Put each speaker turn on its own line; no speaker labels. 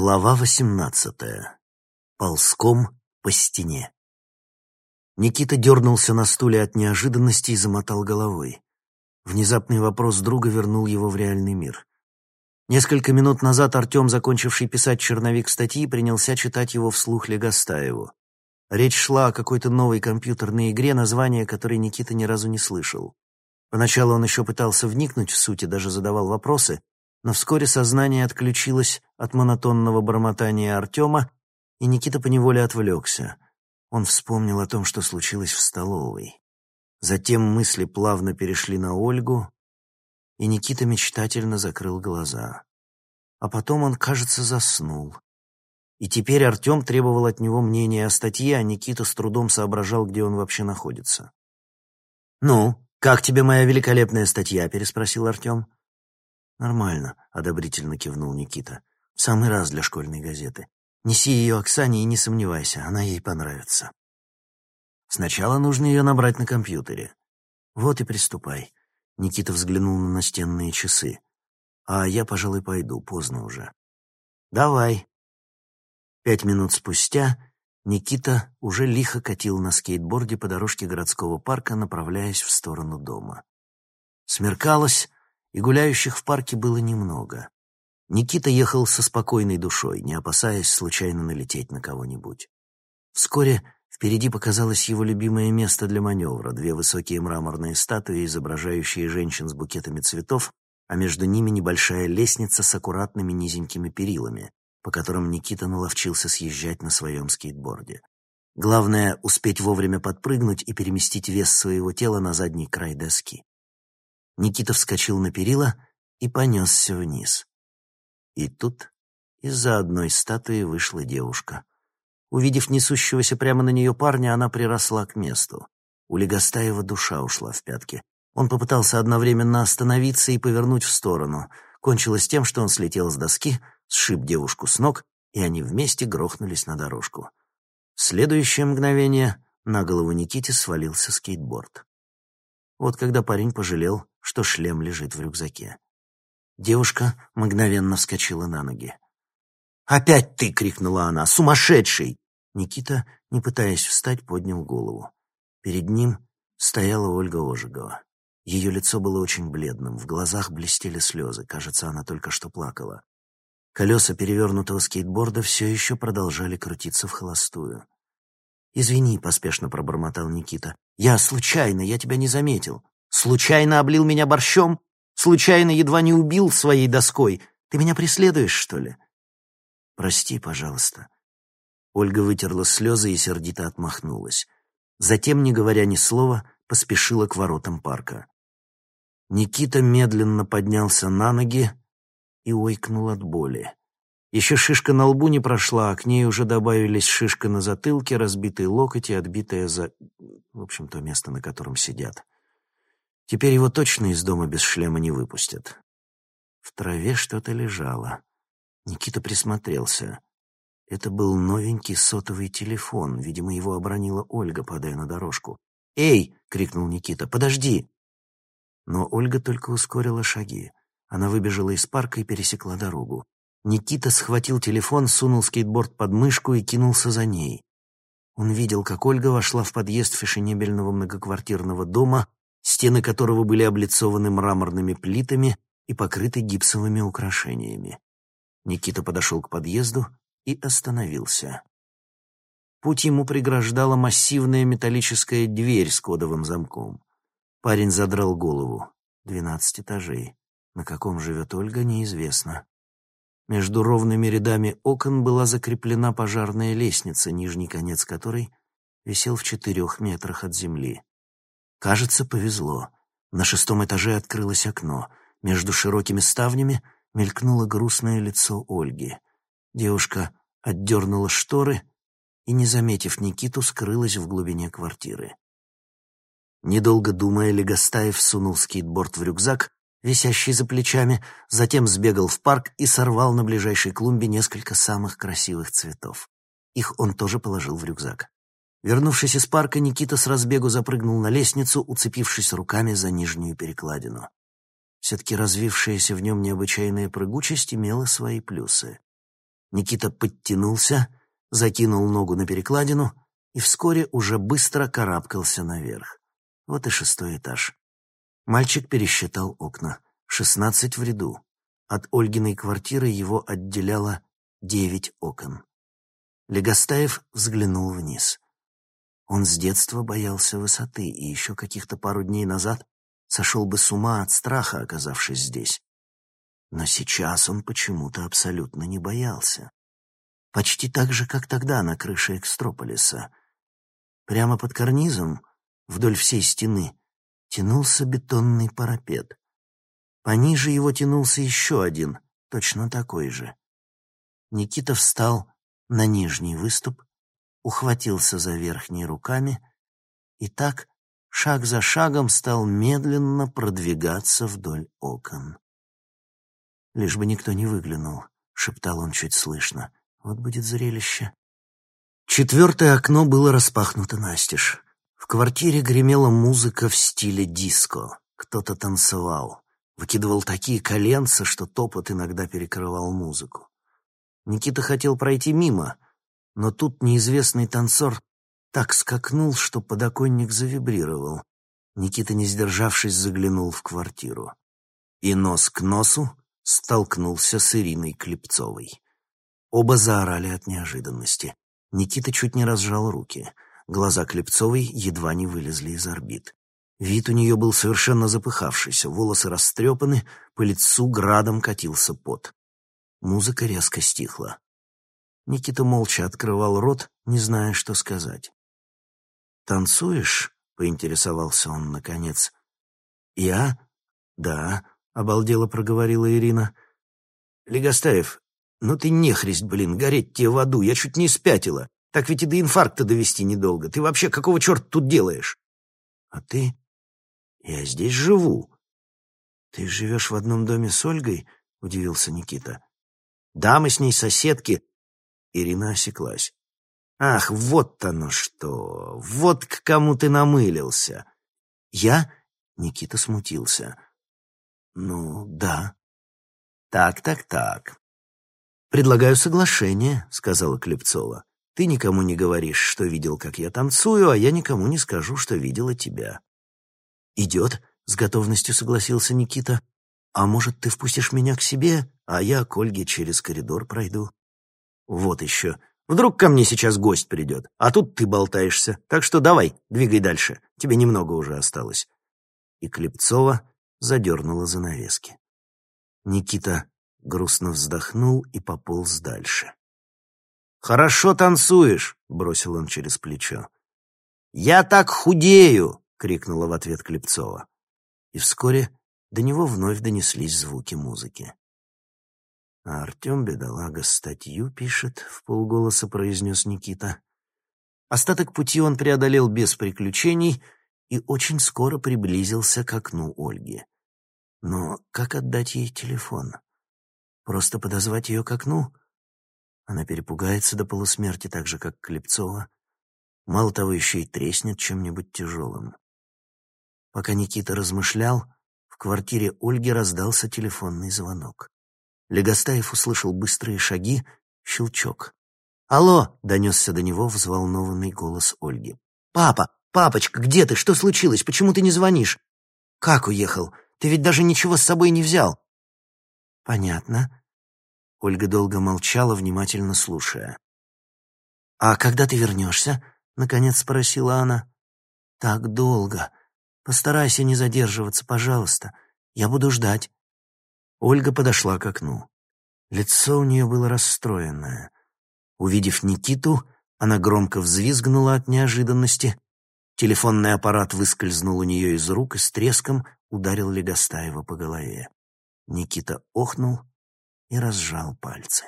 Глава восемнадцатая. Ползком по стене. Никита дернулся на стуле от неожиданности и замотал головой. Внезапный вопрос друга вернул его в реальный мир. Несколько минут назад Артем, закончивший писать черновик статьи, принялся читать его вслух Легостаеву. Речь шла о какой-то новой компьютерной игре, название которой Никита ни разу не слышал. Поначалу он еще пытался вникнуть в суть и даже задавал вопросы, но вскоре сознание отключилось от монотонного бормотания Артема, и Никита поневоле отвлекся. Он вспомнил о том, что случилось в столовой. Затем мысли плавно перешли на Ольгу, и Никита мечтательно закрыл глаза. А потом он, кажется, заснул. И теперь Артем требовал от него мнения о статье, а Никита с трудом соображал, где он вообще находится. «Ну, как тебе моя великолепная статья?» — переспросил Артем. «Нормально», — одобрительно кивнул Никита. «В самый раз для школьной газеты. Неси ее Оксане и не сомневайся, она ей понравится». «Сначала нужно ее набрать на компьютере». «Вот и приступай». Никита взглянул на настенные часы. «А я, пожалуй, пойду, поздно уже». «Давай». Пять минут спустя Никита уже лихо катил на скейтборде по дорожке городского парка, направляясь в сторону дома. Смеркалось, и гуляющих в парке было немного. Никита ехал со спокойной душой, не опасаясь случайно налететь на кого-нибудь. Вскоре впереди показалось его любимое место для маневра — две высокие мраморные статуи, изображающие женщин с букетами цветов, а между ними небольшая лестница с аккуратными низенькими перилами, по которым Никита наловчился съезжать на своем скейтборде. Главное — успеть вовремя подпрыгнуть и переместить вес своего тела на задний край доски. Никита вскочил на перила и понесся вниз. И тут из-за одной статуи вышла девушка. Увидев несущегося прямо на нее парня, она приросла к месту. У Легостаева душа ушла в пятки. Он попытался одновременно остановиться и повернуть в сторону. Кончилось тем, что он слетел с доски, сшиб девушку с ног, и они вместе грохнулись на дорожку. В следующее мгновение на голову Никите свалился скейтборд. Вот когда парень пожалел, что шлем лежит в рюкзаке. Девушка мгновенно вскочила на ноги. «Опять ты!» — крикнула она. «Сумасшедший!» Никита, не пытаясь встать, поднял голову. Перед ним стояла Ольга Ожегова. Ее лицо было очень бледным, в глазах блестели слезы, кажется, она только что плакала. Колеса перевернутого скейтборда все еще продолжали крутиться в холостую. «Извини», — поспешно пробормотал Никита. «Я случайно, я тебя не заметил. Случайно облил меня борщом? Случайно едва не убил своей доской? Ты меня преследуешь, что ли?» «Прости, пожалуйста». Ольга вытерла слезы и сердито отмахнулась. Затем, не говоря ни слова, поспешила к воротам парка. Никита медленно поднялся на ноги и ойкнул от боли. Еще шишка на лбу не прошла, а к ней уже добавились шишка на затылке, разбитый локоть и отбитое за... В общем, то место, на котором сидят. Теперь его точно из дома без шлема не выпустят. В траве что-то лежало. Никита присмотрелся. Это был новенький сотовый телефон. Видимо, его обронила Ольга, падая на дорожку. «Эй!» — крикнул Никита. «Подожди!» Но Ольга только ускорила шаги. Она выбежала из парка и пересекла дорогу. Никита схватил телефон, сунул скейтборд под мышку и кинулся за ней. Он видел, как Ольга вошла в подъезд фешенебельного многоквартирного дома, стены которого были облицованы мраморными плитами и покрыты гипсовыми украшениями. Никита подошел к подъезду и остановился. Путь ему преграждала массивная металлическая дверь с кодовым замком. Парень задрал голову. Двенадцать этажей. На каком живет Ольга, неизвестно. Между ровными рядами окон была закреплена пожарная лестница, нижний конец которой висел в четырех метрах от земли. Кажется, повезло. На шестом этаже открылось окно. Между широкими ставнями мелькнуло грустное лицо Ольги. Девушка отдернула шторы и, не заметив Никиту, скрылась в глубине квартиры. Недолго думая, Легостаев сунул скейтборд в рюкзак висящий за плечами, затем сбегал в парк и сорвал на ближайшей клумбе несколько самых красивых цветов. Их он тоже положил в рюкзак. Вернувшись из парка, Никита с разбегу запрыгнул на лестницу, уцепившись руками за нижнюю перекладину. Все-таки развившаяся в нем необычайная прыгучесть имела свои плюсы. Никита подтянулся, закинул ногу на перекладину и вскоре уже быстро карабкался наверх. Вот и шестой этаж. Мальчик пересчитал окна. Шестнадцать в ряду. От Ольгиной квартиры его отделяло девять окон. Легостаев взглянул вниз. Он с детства боялся высоты, и еще каких-то пару дней назад сошел бы с ума от страха, оказавшись здесь. Но сейчас он почему-то абсолютно не боялся. Почти так же, как тогда на крыше Экстрополиса. Прямо под карнизом, вдоль всей стены, тянулся бетонный парапет. Пониже его тянулся еще один, точно такой же. Никита встал на нижний выступ, ухватился за верхние руками и так, шаг за шагом, стал медленно продвигаться вдоль окон. Лишь бы никто не выглянул, шептал он чуть слышно. Вот будет зрелище. Четвертое окно было распахнуто настежь. В квартире гремела музыка в стиле диско. Кто-то танцевал, выкидывал такие коленца, что топот иногда перекрывал музыку. Никита хотел пройти мимо, но тут неизвестный танцор так скакнул, что подоконник завибрировал. Никита, не сдержавшись, заглянул в квартиру. И нос к носу столкнулся с Ириной Клепцовой. Оба заорали от неожиданности. Никита чуть не разжал руки. Глаза Клепцовой едва не вылезли из орбит. Вид у нее был совершенно запыхавшийся, волосы растрепаны, по лицу градом катился пот. Музыка резко стихла. Никита молча открывал рот, не зная, что сказать. «Танцуешь?» — поинтересовался он наконец. «Я?» «Да», обалдело проговорила Ирина. Легостаев, ну ты нехрест, блин, гореть тебе в аду, я чуть не спятила. Так ведь и до инфаркта довести недолго. Ты вообще какого черта тут делаешь? А ты? Я здесь живу. Ты живешь в одном доме с Ольгой? Удивился Никита. Да, мы с ней соседки. Ирина осеклась. Ах, вот оно что! Вот к кому ты намылился. Я? Никита смутился. «Ну, да». «Так, так, так». «Предлагаю соглашение», — сказала Клепцова. «Ты никому не говоришь, что видел, как я танцую, а я никому не скажу, что видела тебя». «Идет», — с готовностью согласился Никита. «А может, ты впустишь меня к себе, а я к Ольге через коридор пройду?» «Вот еще. Вдруг ко мне сейчас гость придет, а тут ты болтаешься. Так что давай, двигай дальше. Тебе немного уже осталось». И Клепцова задернула занавески. Никита грустно вздохнул и пополз дальше. «Хорошо танцуешь!» — бросил он через плечо. «Я так худею!» — крикнула в ответ Клепцова. И вскоре до него вновь донеслись звуки музыки. «А Артем, бедолага, статью пишет», — в полголоса произнес Никита. Остаток пути он преодолел без приключений — и очень скоро приблизился к окну Ольги. Но как отдать ей телефон? Просто подозвать ее к окну? Она перепугается до полусмерти, так же, как Клепцова. Мало того, еще и треснет чем-нибудь тяжелым. Пока Никита размышлял, в квартире Ольги раздался телефонный звонок. Легостаев услышал быстрые шаги, щелчок. «Алло!» — донесся до него взволнованный голос Ольги. «Папа! «Папочка, где ты? Что случилось? Почему ты не звонишь?» «Как уехал? Ты ведь даже ничего с собой не взял». «Понятно». Ольга долго молчала, внимательно слушая. «А когда ты вернешься?» — наконец спросила она. «Так долго. Постарайся не задерживаться, пожалуйста. Я буду ждать». Ольга подошла к окну. Лицо у нее было расстроенное. Увидев Никиту, она громко взвизгнула от неожиданности Телефонный аппарат выскользнул у нее из рук и с треском ударил Легостаева по голове. Никита охнул и разжал пальцы.